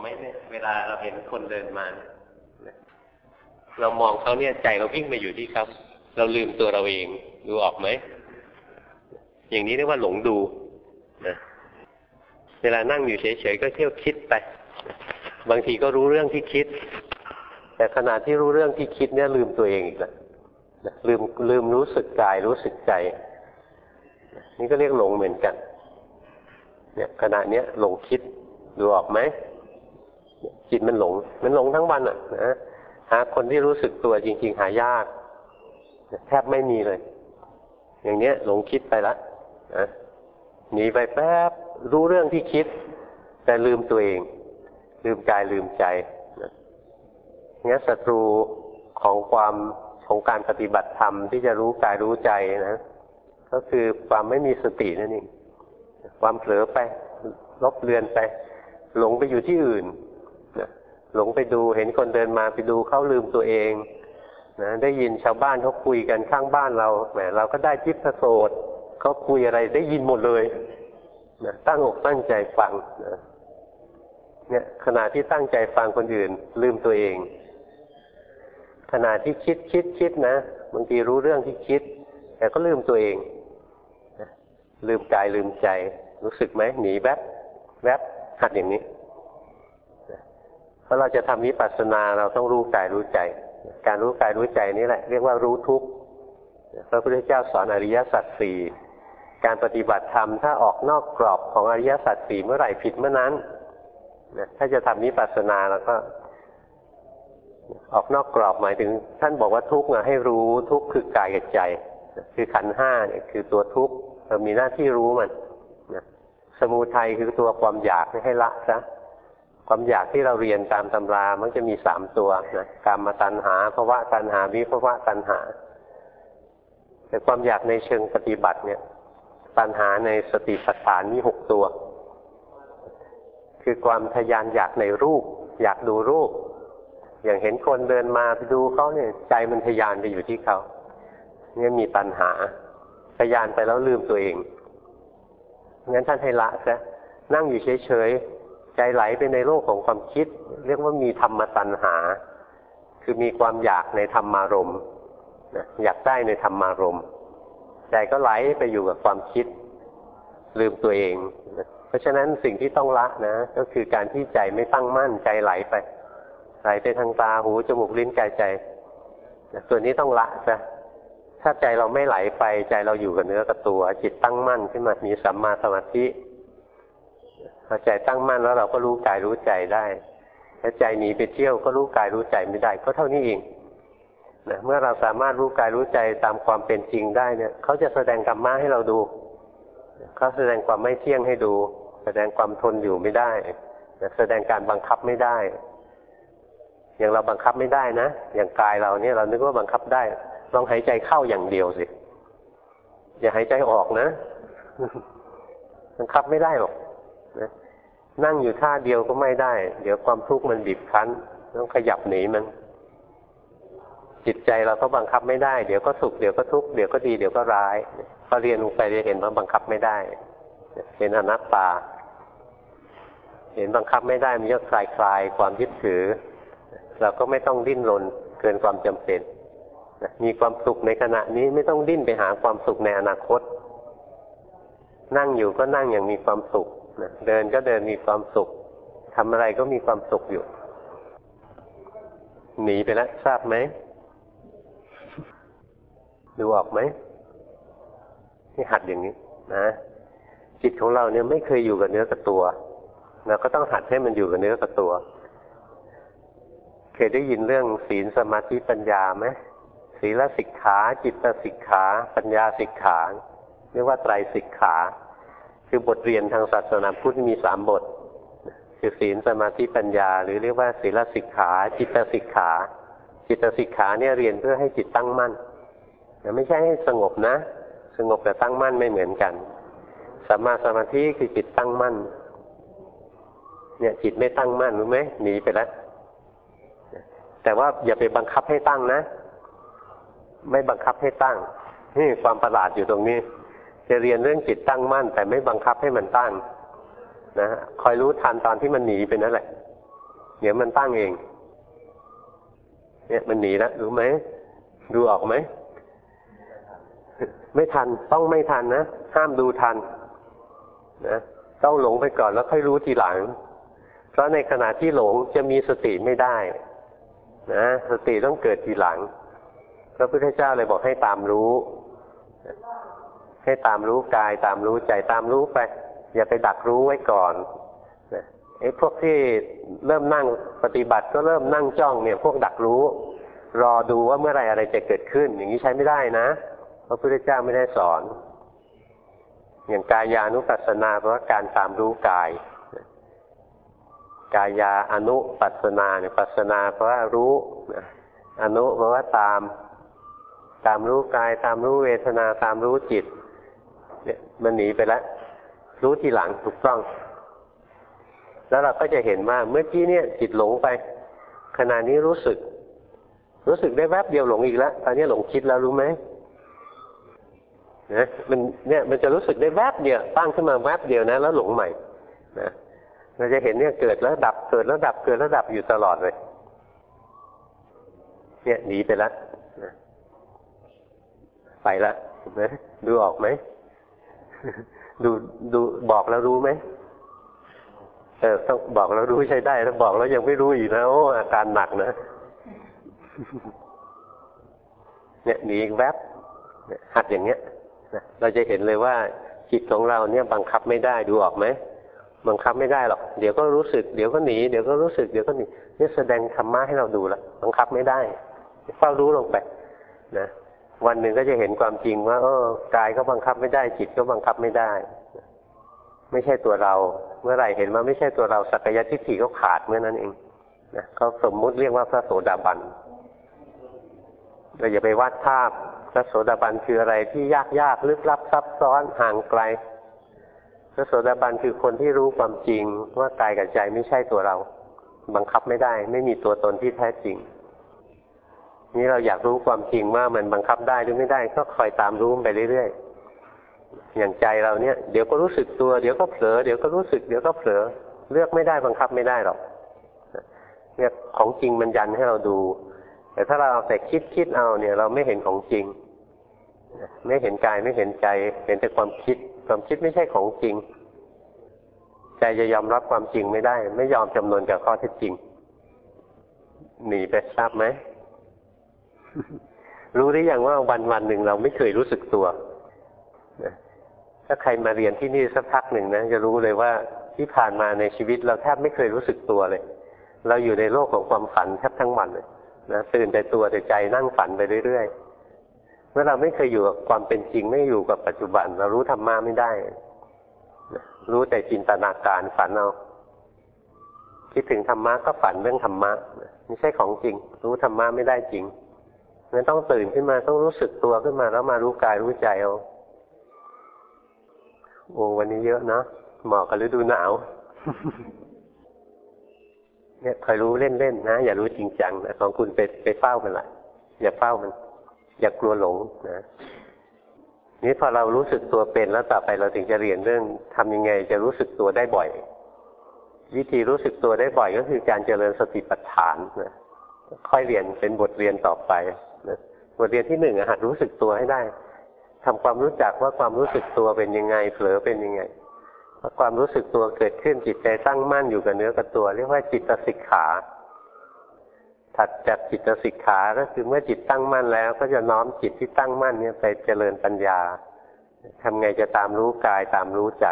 ไหมเนี่ย เวลาเราเห็นคนเดินมา เรามองเขาเนี่ยใจเราวิ่งไปอยู่ที่เขาเราลืมตัวเราเอง ดูออกไหม อย่างนี้เรียกว่าหลงดูนะเวลานั่งอยู่เฉยๆก็เที่ยวคิดไป บางทีก็รู้เรื่องที่คิด แต่ขณะที่รู้เรื่องที่คิดเนี่ยลืมตัวเองอีกแล้วลืมลืมรู้สึกกายรู้สึกใจ นี่ก็เรียกหลงเหมือนกัน เนี่ยขณะเนี้ยหลงคิดดูออกไหม จิตมันหลง มันหลงทั้งวันอะนะหาคนที่รู้สึกตัวจริง ๆ หายากแทบไม่มีเลย อย่างเนี้ย หลงคิดไปละนะหนีไปแป๊บรู้เรื่องที่คิด แต่ลืมตัวเอง ลืมกายลืมใจนะงี้ศัตรูของความของการปฏิบัติธรรมที่จะรู้กายรู้ใจนะก็คือความไม่มีสตินั่นเองความเผลอไปลบเลือนไป หลงไปอยู่ที่อื่น หลงไปดูเห็นคนเดินมาไปดูเขาลืมตัวเองนะได้ยินชาวบ้านเขาคุยกันข้างบ้านเราแหมเราก็ได้ทิพโสดเขาคุยอะไรได้ยินหมดเลยนะตั้งอกตั้งใจฟังนะเนี่ยขณะที่ตั้งใจฟังคนอื่น ลืมตัวเอง ขณะที่คิดคิดคิดนะบางทีรู้เรื่องที่คิด แต่ก็ลืมตัวเองลืมกายลืมใจ รู้สึกไหมหนีแวบแวบหัดอย่างนี้ เพราะเราจะทำวิปัสสนาเราต้องรู้กายรู้ใจ การรู้กายรู้ใจนี่แหละเรียกว่ารู้ทุกข์พระพุทธเจ้าสอนอริยสัจสี่การปฏิบัติธรรมถ้าออกนอกกรอบของอริยสัจสี่เมื่อไหร่ผิดเมื่อนั้นถ้าจะทำนิพพานาแล้วก็ ออกนอกกรอบหมายถึง ท่านบอกว่าทุกข์ให้รู้ทุกข์คือกายกับใจ คือขันห้าเนี่ยคือตัวทุกข์เรามีหน้าที่รู้มันสมุทัยคือตัวความอยากให้ละซะ ความอยากที่เราเรียนตามตำรามันจะมีสามตัวนะกรรมตัณหาภาวะตัณหาวิภาวะตัณหา แต่ความอยากในเชิงปฏิบัติเนี่ย ตัณหาในสติปัฏฐานมีหกตัว คือความทยานอยากในรูป อยากดูรูป อย่างเห็นคนเดินมาไปดูเขาเนี่ย ใจมันทยานไปอยู่ที่เขาเนี่ยมีตัณหาทยานไปแล้วลืมตัวเองงั้นท่านให้ละซะนั่งอยู่เฉยๆ ใจไหลไปในโลกของความคิด เรียกว่ามีธรรมตัณหา คือมีความอยากในธรรมารมณ์อยากได้ในธรรมารมณ์ใจก็ไหลไปอยู่กับความคิด ลืมตัวเอง เพราะฉะนั้นสิ่งที่ต้องละนะ ก็คือการที่ใจไม่ตั้งมั่นใจไหลไป ไหลไปทางตาหูจมูกลิ้นกายใจส่วนนี้ต้องละซะถ้าใจเราไม่ไหลไปใจเราอยู่กับเนื้อกับตัว จิตตั้งมั่นขึ้นมามีสัมมาสมาธิ พอใจตั้งมั่นแล้วเราก็รู้กายรู้ใจได้ถ้าใจหนีไปเที่ยวก็รู้กายรู้ใจไม่ได้ ก็เท่านี้เองนะเมื่อเราสามารถรู้กายรู้ใจตามความเป็นจริงได้เนี่ยเขาจะแสดงกรรมะให้เราดูเขาแสดงความไม่เที่ยงให้ดู แสดงความทนอยู่ไม่ได้แสดงการบังคับไม่ได้ อย่างเราบังคับไม่ได้นะอย่างกายเราเนี่ยเรานึกว่าบังคับได้ ลองหายใจเข้าอย่างเดียวสิอย่าหายใจออกนะ บังคับไม่ได้หรอก นั่งอยู่ท่าเดียวก็ไม่ได้ เดี๋ยวความทุกข์มันบีบคั้น ต้องขยับหนีมัน จิตใจเราก็บังคับไม่ได้ เดี๋ยวก็สุขเดี๋ยวก็ทุกข์เดี๋ยวก็ดีเดี๋ยวก็ร้ายพอเรียนลงไปจะเห็นว่าบังคับไม่ได้ เป็นอนัตตา เห็นบังคับไม่ได้มันก็คลายคลายความยึดถือ เราก็ไม่ต้องดิ้นรนเกินความจำเป็นมีความสุขในขณะนี้ไม่ต้องดิ้นไปหาความสุขในอนาคต นั่งอยู่ก็นั่งอย่างมีความสุข เดินก็เดินมีความสุขทำอะไรก็มีความสุขอยู่ หนีไปแล้วทราบไหมดูออกไหมนี่หัดอย่างนี้นะจิตของเราเนี่ยไม่เคยอยู่กับเนื้อกับตัวเราก็ต้องหัดให้มันอยู่กับเนื้อกับตัว เคยได้ยินเรื่องศีลสมาธิปัญญาไหมศีลสิกขา จิตสิกขา ปัญญาสิกขาเรียกว่าไตรสิกขา คือบทเรียนทางศาสนาพุทธมีสามบท คือศีลสมาธิปัญญา หรือเรียกว่าศีลสิกขา จิตสิกขา จิตสิกขาเนี่ยเรียนเพื่อให้จิตตั้งมั่นแต่ไม่ใช่ให้สงบนะ สงบแต่ตั้งมั่นไม่เหมือนกันสัมมาสมาธิคือจิตตั้งมั่น เนี่ย จิตไม่ตั้งมั่นรู้ไหมหนีไปแล้วแต่ว่าอย่าไปบังคับให้ตั้งนะ ไม่บังคับให้ตั้งนี่ความประหลาดอยู่ตรงนี้ จะเรียนเรื่องจิตตั้งมั่น แต่ไม่บังคับให้มันตั้งนะคอยรู้ทันตอนที่มันหนีไปนั่นแหละ เดี๋ยวมันตั้งเอง เนี่ยมันหนีแล้วรู้ไหมดูออกไหมไม่ทันต้องไม่ทันนะห้ามดูทันนะต้องหลงไปก่อนแล้วค่อยรู้ทีหลัง เพราะในขณะที่หลงจะมีสติไม่ได้นะสติต้องเกิดทีหลังพระพุทธเจ้าเลยบอกให้ตามรู้ ให้ตามรู้กายตามรู้ใจตามรู้ไป อย่าไปดักรู้ไว้ก่อนไอ้พวกที่เริ่มนั่งปฏิบัติก็เริ่มนั่งจ้องเนี่ยพวกดักรู้ รอดูว่าเมื่อไรอะไรจะเกิดขึ้น อย่างนี้ใช้ไม่ได้นะพระพุทธเจ้าไม่ได้สอน อย่างกายานุปัสสนาเพราะการตามรู้กาย กายาอนุปัสสนาเนี่ยปัสนาเพราะว่ารู้อนุเพราะว่าตาม ตามรู้กาย ตามรู้เวทนาตามรู้จิต เนี่ยมันหนีไปแล้วรู้ทีหลังถูกต้อง แล้วเราก็จะเห็นว่าเมื่อกี้เนี่ย จิตหลงไป ขณะนี้รู้สึก รู้สึกได้แวบเดียวหลงอีกแล้วตอนนี้หลงคิดแล้วรู้ไหมนะมันเนี่ยมันจะรู้สึกได้แวบเดียวตั้งขึ้นมาแวบเดียวนะ แล้วหลงใหม่นะเราจะเห็นเนี่ยเกิดแล้วดับเกิดแล้วดับเกิดแล้วดับอยู่ตลอดเลย เนี่ยหนีไปแล้วนะไปแล้วนะดูออกไหม ดูดูบอกแล้วรู้ไหมเออต้องบอกแล้วรู้ใช้ได้ถ้าบอกแล้วยังไม่รู้อีกนะโอ้อาการหนักนะเนี่ยหนีแวบหัดอย่างเงี้ยเราจะเห็นเลยว่าจิตของเราเนี่ยบังคับไม่ได้ดูออกไหมบังคับไม่ได้หรอก เดี๋ยวก็รู้สึกเดี๋ยวก็หนีเดี๋ยวก็รู้สึกเดี๋ยวก็หนีนี่แสดงธรรมะให้เราดูแล้วบังคับไม่ได้เฝ้ารู้ลงไปนะ วันหนึ่งก็จะเห็นความจริงว่า เออกายก็บังคับไม่ได้จิตก็บังคับไม่ได้ ไม่ใช่ตัวเรา เมื่อไหร่เห็นว่าไม่ใช่ตัวเราสักยะทิฏฐิก็ขาดเมื่อนั้นเองนะเขาสมมุติเรียกว่าพระโสดาบันเราอย่าไปวาดภาพพระโสดาบันคืออะไรที่ยากยากลึกลับซับซ้อนห่างไกล พระโสดาบันคือคนที่รู้ความจริงว่ากายกับใจไม่ใช่ตัวเรา บังคับไม่ได้ ไม่มีตัวตนที่แท้จริง นี่เราอยากรู้ความจริงว่ามันบังคับได้หรือไม่ได้ ก็คอยตามรู้ไปเรื่อยๆ อย่างใจเราเนี่ยเดี๋ยวก็รู้สึกตัว เดี๋ยวก็เผลอเดี๋ยวก็รู้สึกเดี๋ยวก็เผลอเลือกไม่ได้บังคับไม่ได้หรอกเนี่ยของจริงมันยันให้เราดู แต่ถ้าเราเอาแต่คิดคิดเอาเนี่ย เราไม่เห็นของจริง ไม่เห็นกายไม่เห็นใจเห็นแต่ความคิด ความคิดไม่ใช่ของจริง ใจจะยอมรับความจริงไม่ได้ ไม่ยอมจำนวนกับข้อเท็จจริงหนีไปทราบไหม รู้หรือยังว่าวันวันหนึ่งเราไม่เคยรู้สึกตัวถ้าใครมาเรียนที่นี่สักพักหนึ่งนะจะรู้เลยว่าที่ผ่านมาในชีวิตเราแทบไม่เคยรู้สึกตัวเลย เราอยู่ในโลกของความฝันแทบทั้งวันเลยนะตื่นแต่ตัวแต่ใจนั่งฝันไปเรื่อยๆเมื่อเราไม่เคยอยู่กับความเป็นจริงไม่อยู่กับปัจจุบัน เรารู้ธรรมะไม่ได้รู้แต่จินตนาการฝันเอาคิดถึงธรรมะก็ฝันเรื่องธรรมะไม่ใช่ของจริง รู้ธรรมะไม่ได้จริง งั้นต้องตื่นขึ้นมาต้องรู้สึกตัวขึ้นมา แล้วมารู้กายรู้ใจเอาโอ้วันนี้เยอะนะเหมาะกับฤดูหนาว เนี่ยคอยรู้เล่นๆนะ อย่ารู้จริงจังนะของคุณไปไปเฝ้ามันละอย่าเฝ้ามัน อย่ากลัวหลงนะนี่พอเรารู้สึกตัวเป็นแล้วต่อไปเราถึงจะเรียนเรื่องทำยังไง จะรู้สึกตัวได้บ่อย วิธีรู้สึกตัวได้บ่อยก็คือการเจริญสติปัฏฐานนะค่อยเรียนเป็นบทเรียนต่อไป นะบทเรียนที่หนึ่งหัดรู้สึกตัวให้ได้ทำความรู้จักว่าความรู้สึกตัวเป็นยังไงเผลอเป็นยังไงความรู้สึกตัวเกิดขึ้นจิตใจตั้งมั่นอยู่กับเนื้อกับตัว เรียกว่าจิตสิกขา ถัดจากจิตสิกขาก็คือเมื่อจิตตั้งมั่นแล้ว ก็จะน้อมจิตที่ตั้งมั่นเนี่ยไปเจริญปัญญาทำไงจะตามรู้กายตามรู้ใจ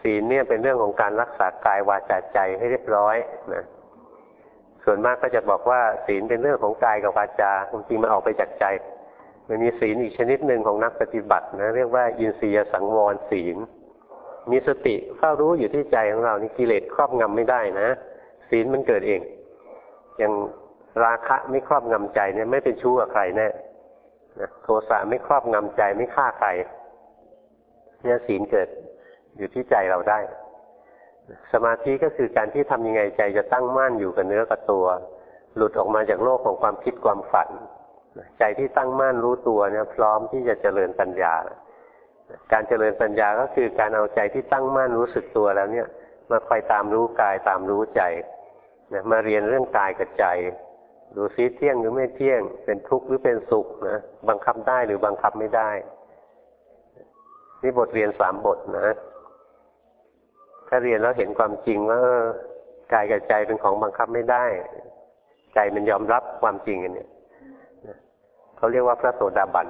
ศีลเนี่ยเป็นเรื่องของการรักษากายวาจาใจให้เรียบร้อยนะ ส่วนมากก็จะบอกว่าศีลเป็นเรื่องของกายกับวาจาจริงมันออกไปจากใจ มันมีศีลอีกชนิดหนึ่งของนักปฏิบัตินะเรียกว่าอินทรียสังวรศีล มีสติเฝ้ารู้อยู่ที่ใจของเรานี่กิเลสครอบงำไม่ได้นะ ศีลมันเกิดเอง อย่างราคะไม่ครอบงำใจเนี่ยไม่เป็นชู้กับใครแน่นะโทสะไม่ครอบงำใจไม่ฆ่าใครเนี่ยศีลเกิดอยู่ที่ใจเราได้ สมาธิก็คือการที่ทำยังไงใจจะตั้งมั่นอยู่กับเนื้อกับตัว หลุดออกมาจากโลกของความคิดความฝัน ใจที่ตั้งมั่นรู้ตัวเนี่ยพร้อมที่จะเจริญปัญญา การเจริญปัญญาก็คือการเอาใจที่ตั้งมั่นรู้สึกตัวแล้วเนี่ยมาคอยตามรู้กายตามรู้ใจนะมาเรียนเรื่องกายกับใจ ดูซิเที่ยงหรือไม่เที่ยง เป็นทุกข์หรือเป็นสุขนะบังคับได้หรือบังคับไม่ได้ นี่บทเรียนสามบทนะ ถ้าเรียนแล้วเห็นความจริงว่ากายกับใจเป็นของบังคับไม่ได้ ใจมันยอมรับความจริงอันนี้เขาเรียกว่าพระโสดาบัน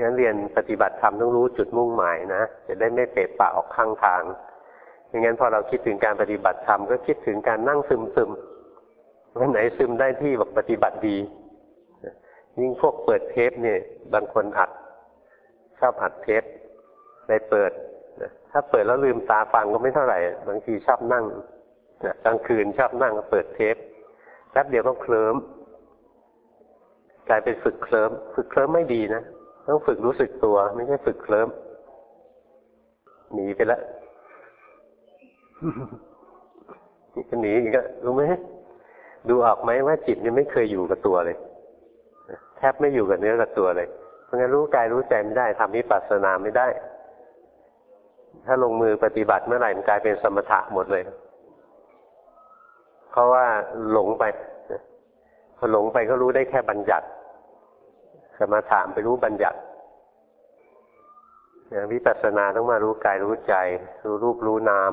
งั้นเรียนปฏิบัติธรรมต้องรู้จุดมุ่งหมายนะจะได้ไม่เปะปะออกข้างทางไม่งั้นพอเราคิดถึงการปฏิบัติธรรมก็คิดถึงการนั่งซึมซึมวันไหนซึมได้ที่บอกปฏิบัติดี ยิ่งพวกเปิดเทปเนี่ย บางคนอัด ชอบอัดเทปไปเปิด ถ้าเปิดแล้วลืมตาฟังก็ไม่เท่าไหร่ บางทีชอบนั่งกลางคืนชอบนั่งเปิดเทปแป๊บเดียวก็เคลิ้มกลายเป็นฝึกเคลิ้มฝึกเคลิ้มไม่ดีนะต้องฝึกรู้สึกตัว ไม่ใช่ฝึกเคลิ้มหนีไปแล้วนี่ก็หนีอีกรู้ไหมดูออกไหมว่าจิตนี่ไม่เคยอยู่กับตัวเลยแทบไม่อยู่กับเนื้อกับตัวเลย เพราะงั้นรู้กายรู้ใจไม่ได้ทำวิปัสสนาไม่ได้ ถ้าลงมือปฏิบัติเมื่อไหร่มันกลายเป็นสมถะหมดเลย เพราะว่าหลงไปพอหลงไปก็รู้ได้แค่บัญญัติ สมถามไปรู้บัญญัติวิปัสสนาต้องมารู้กายรู้ใจ รู้รูปรู้นาม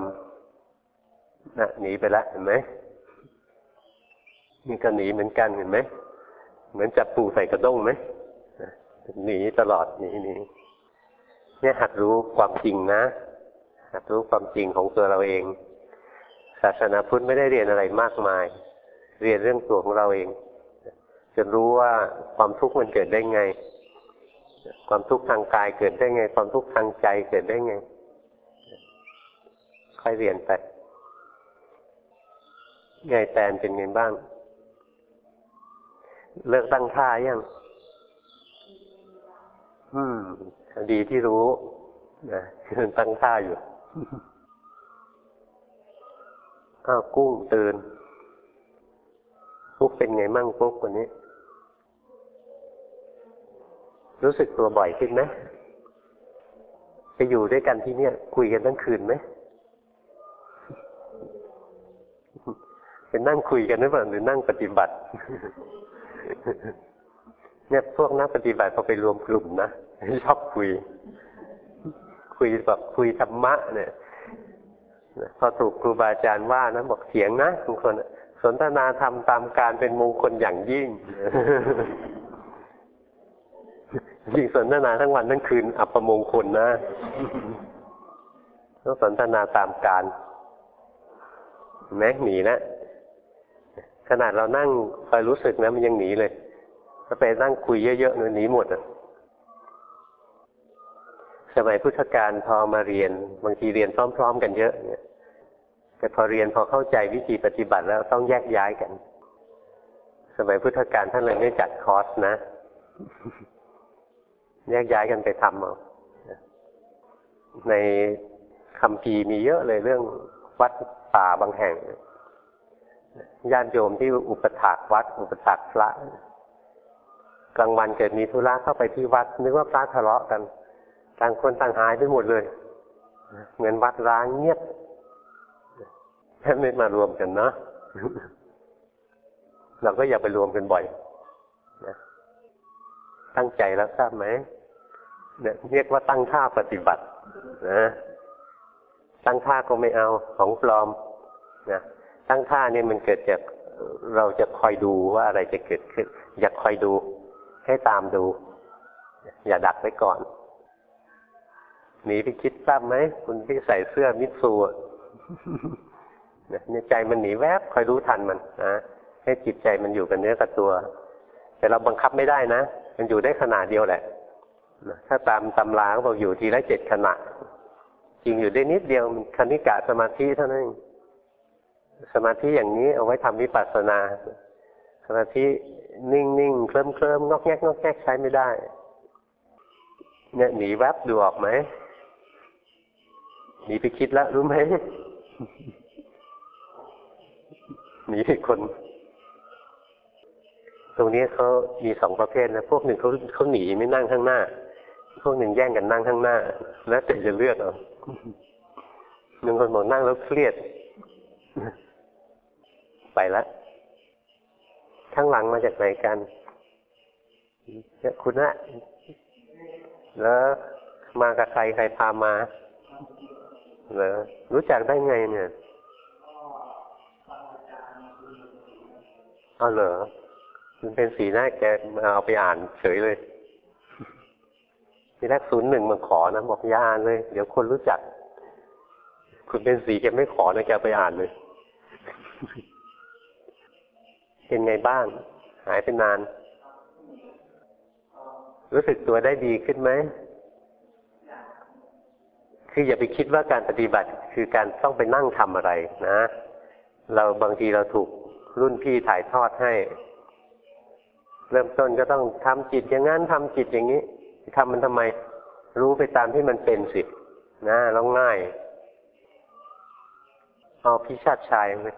นะหนีไปแล้วเห็นไหมนี่ก็หนีเหมือนกันเห็นไหมเหมือนจับปูใส่กระด้งไหมหนีตลอดหนีหนีเนี่ยหัดรู้ความจริงนะ หัดรู้ความจริงของตัวเราเอง ศาสนาพุทธไม่ได้เรียนอะไรมากมาย เรียนเรื่องตัวของเราเอง จนรู้ว่าความทุกข์มันเกิดได้ไง ความทุกข์ทางกายเกิดได้ไง ความทุกข์ทางใจเกิดได้ไง ค่อยเรียนไปไงแตนเป็นไงบ้าง เลิกตั้งท่ายัง อืม ดีที่รู้นะคือตั้งท่าอยู่ อ้าวกุ้งตื่นปุ๊กเป็นไงมั่งปุ๊กวันนี้ รู้สึกตัวบ่อยขึ้นไหมไปอยู่ด้วยกันที่เนี่ย คุยกันทั้งคืนไหมเป็นนั่งคุยกันหรือเปล่าหรือนั่งปฏิบัติ เนี่ยพวกนักปฏิบัติพอไปรวมกลุ่มนะชอบคุย คุยแบบคุยธรรมะเนี่ยพอถูกครูบาอาจารย์ว่านะบอกเสียงนะบางคนสนทนาธรรมตามการเป็นมงคลอย่างยิ่งยิ่งสนทนาทั้งวันทั้งคืน อัปมงคลนะต้องสนทนาตามการแม็กหนีนะขนาดเรานั่งคอยรู้สึกนะมันยังหนีเลยถ้าไปนั่งคุยเยอะๆเนี่ยหนีหมดอะ สมัยพุทธกาลพอมาเรียน บางทีเรียนพร้อม ๆ กันเยอะเนี่ยแต่พอเรียนพอเข้าใจวิธีปฏิบัติแล้วต้องแยกย้ายกัน สมัยพุทธกาลท่านเลยไม่จัดคอร์สนะ แยกย้ายกันไปทำเอาในคำพีมีเยอะเลยเรื่องวัดป่าบางแห่งญาติโยมที่อุปถากวัด อุปถากพระกลางวันเกิดมีธุระเข้าไปที่วัดนึกว่าพระทะเลาะกัน ต่างคนต่างหายไปหมดเลย เหมือนวัดร้างเงียบแค่ไม่มารวมกันเนาะเราก็อย่าไปรวมกันบ่อยนะตั้งใจแล้วทราบไหมเนี่ยเรียกว่าตั้งท่าปฏิบัตินะตั้งท่าก็ไม่เอาของปลอมนะตั้งท่าเนี่ยมันเกิดจากเราจะคอยดูว่าอะไรจะเกิดขึ้น อยากคอยดู ให้ตามดู อย่าดักไว้ก่อน หนีไปคิดทราบไหมคุณที่ใส่เสื้อมิตซูเนี่ยใจมันหนีแวบคอยรู้ทันมันนะให้จิตใจมันอยู่กับเนื้อกับตัว แต่เราบังคับไม่ได้นะ มันอยู่ได้ขนาดเดียวแหละถ้าตามตำราเขาบอกอยู่ทีละเจ็ดขณะจริงอยู่ได้นิดเดียวมันคณิกะสมาธิเท่านั้นสมาธิอย่างนี้เอาไว้ทำวิปัสสนา สมาธินิ่งๆเคลิ้มเคลิ้มงอกแงกงอกแงกใช้ไม่ได้ เนี่ยหนีแวบดูออกไหม หนีไปคิดแล้วรู้ไหมหนีไปคน ตรงนี้เขามีสองประเภทนะพวกหนึ่งเขาเขาหนีไม่นั่งข้างหน้า พวกหนึ่งแย่งกันนั่งข้างหน้า แล้วแต่จะเลือกเอาหนึ่งคนบอกนั่งแล้วเครียด ไปละข้างหลังมาจากไหนกันเนี่ยคุณนะแล้วมากับใครใครพามา เหรอรู้จักได้ไงเนี่ยเอาเหรอมันเป็นสีหน้าแกมาเอาไปอ่านเฉยเลยทีแรกศูนย์หนึ่งมาขอนะบอกย่าอ่านเลย เดี๋ยวคนรู้จัก คุณเป็นสีแกไม่ขอนะแกไปอ่านเลยเป็นไงบ้าง หายไปนาน รู้สึกตัวได้ดีขึ้นไหม คืออย่าไปคิดว่าการปฏิบัติคือการต้องไปนั่งทำอะไรนะ เราบางทีเราถูกรุ่นพี่ถ่ายทอดให้ เริ่มต้นก็ต้องทำจิตอย่างนั้นทำจิตอย่างนี้ทำมันทำไมรู้ไปตามที่มันเป็นสินะแล้วง่ายเอาพิชาติชายไหม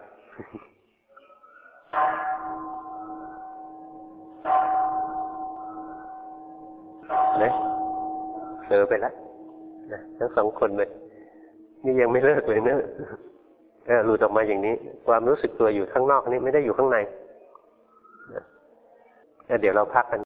เนี่ยเผลอไปแล้ว นะทั้งสองคนเลยนี่ยังไม่เลิกเลยเนอะเออหลุดออกมาอย่างนี้ ความรู้สึกตัวอยู่ข้างนอกนี่ไม่ได้อยู่ข้างในเดี๋ยวเราพักกัน